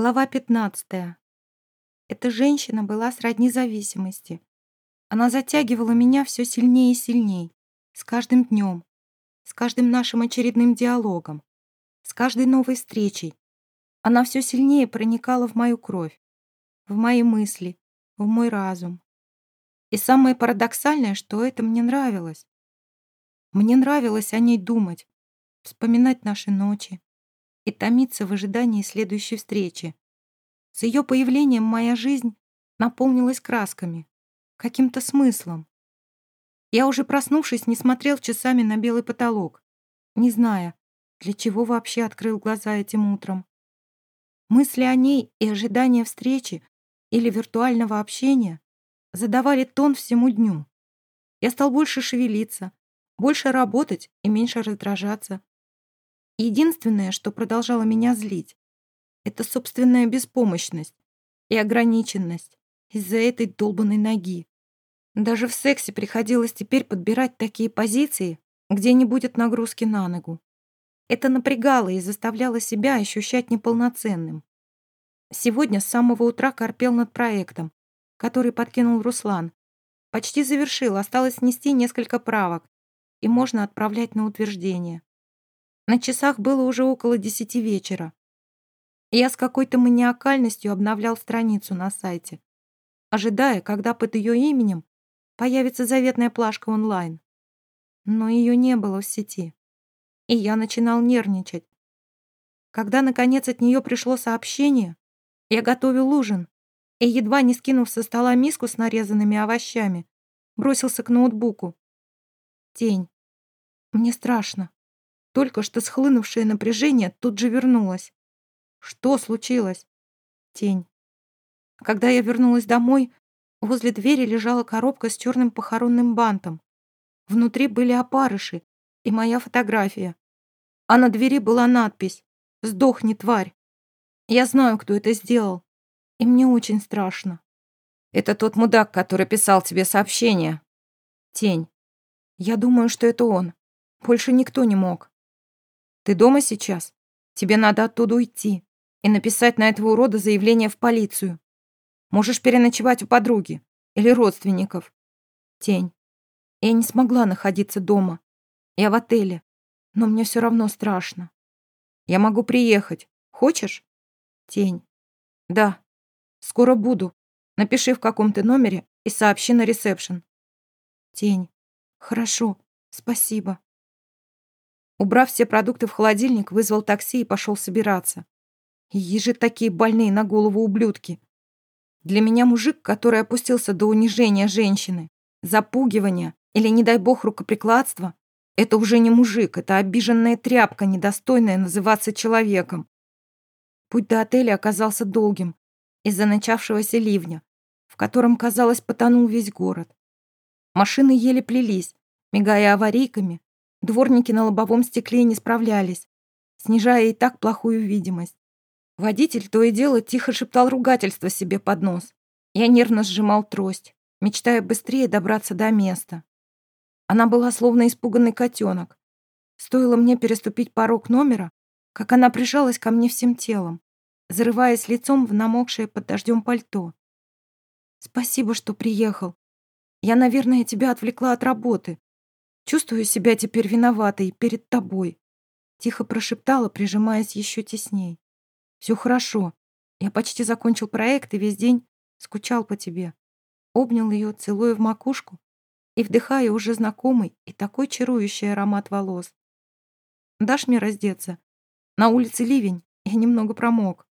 Глава 15. Эта женщина была сродни зависимости. Она затягивала меня все сильнее и сильнее, с каждым днем, с каждым нашим очередным диалогом, с каждой новой встречей. Она все сильнее проникала в мою кровь, в мои мысли, в мой разум. И самое парадоксальное, что это мне нравилось. Мне нравилось о ней думать, вспоминать наши ночи, и томиться в ожидании следующей встречи. С ее появлением моя жизнь наполнилась красками, каким-то смыслом. Я уже проснувшись, не смотрел часами на белый потолок, не зная, для чего вообще открыл глаза этим утром. Мысли о ней и ожидание встречи или виртуального общения задавали тон всему дню. Я стал больше шевелиться, больше работать и меньше раздражаться. Единственное, что продолжало меня злить, это собственная беспомощность и ограниченность из-за этой долбанной ноги. Даже в сексе приходилось теперь подбирать такие позиции, где не будет нагрузки на ногу. Это напрягало и заставляло себя ощущать неполноценным. Сегодня с самого утра корпел над проектом, который подкинул Руслан. Почти завершил, осталось снести несколько правок, и можно отправлять на утверждение. На часах было уже около десяти вечера. Я с какой-то маниакальностью обновлял страницу на сайте, ожидая, когда под ее именем появится заветная плашка онлайн. Но ее не было в сети. И я начинал нервничать. Когда, наконец, от нее пришло сообщение, я готовил ужин и, едва не скинув со стола миску с нарезанными овощами, бросился к ноутбуку. Тень. Мне страшно. Только что схлынувшее напряжение тут же вернулось. Что случилось? Тень. Когда я вернулась домой, возле двери лежала коробка с черным похоронным бантом. Внутри были опарыши и моя фотография. А на двери была надпись «Сдохни, тварь». Я знаю, кто это сделал, и мне очень страшно. Это тот мудак, который писал тебе сообщение. Тень. Я думаю, что это он. Больше никто не мог. Ты дома сейчас? Тебе надо оттуда уйти и написать на этого урода заявление в полицию. Можешь переночевать у подруги или родственников. Тень. Я не смогла находиться дома. Я в отеле, но мне все равно страшно. Я могу приехать. Хочешь? Тень. Да. Скоро буду. Напиши в каком то номере и сообщи на ресепшн. Тень. Хорошо. Спасибо. Убрав все продукты в холодильник, вызвал такси и пошел собираться. Ежи такие больные на голову ублюдки. Для меня мужик, который опустился до унижения женщины, запугивания или, не дай бог, рукоприкладства, это уже не мужик, это обиженная тряпка, недостойная называться человеком. Путь до отеля оказался долгим из-за начавшегося ливня, в котором, казалось, потонул весь город. Машины еле плелись, мигая аварийками, Дворники на лобовом стекле не справлялись, снижая и так плохую видимость. Водитель то и дело тихо шептал ругательство себе под нос. Я нервно сжимал трость, мечтая быстрее добраться до места. Она была словно испуганный котенок. Стоило мне переступить порог номера, как она прижалась ко мне всем телом, зарываясь лицом в намокшее под дождем пальто. «Спасибо, что приехал. Я, наверное, тебя отвлекла от работы. Чувствую себя теперь виноватой перед тобой», — тихо прошептала, прижимаясь еще тесней. «Все хорошо. Я почти закончил проект и весь день скучал по тебе». Обнял ее, целуя в макушку и вдыхая уже знакомый и такой чарующий аромат волос. «Дашь мне раздеться? На улице ливень, я немного промок».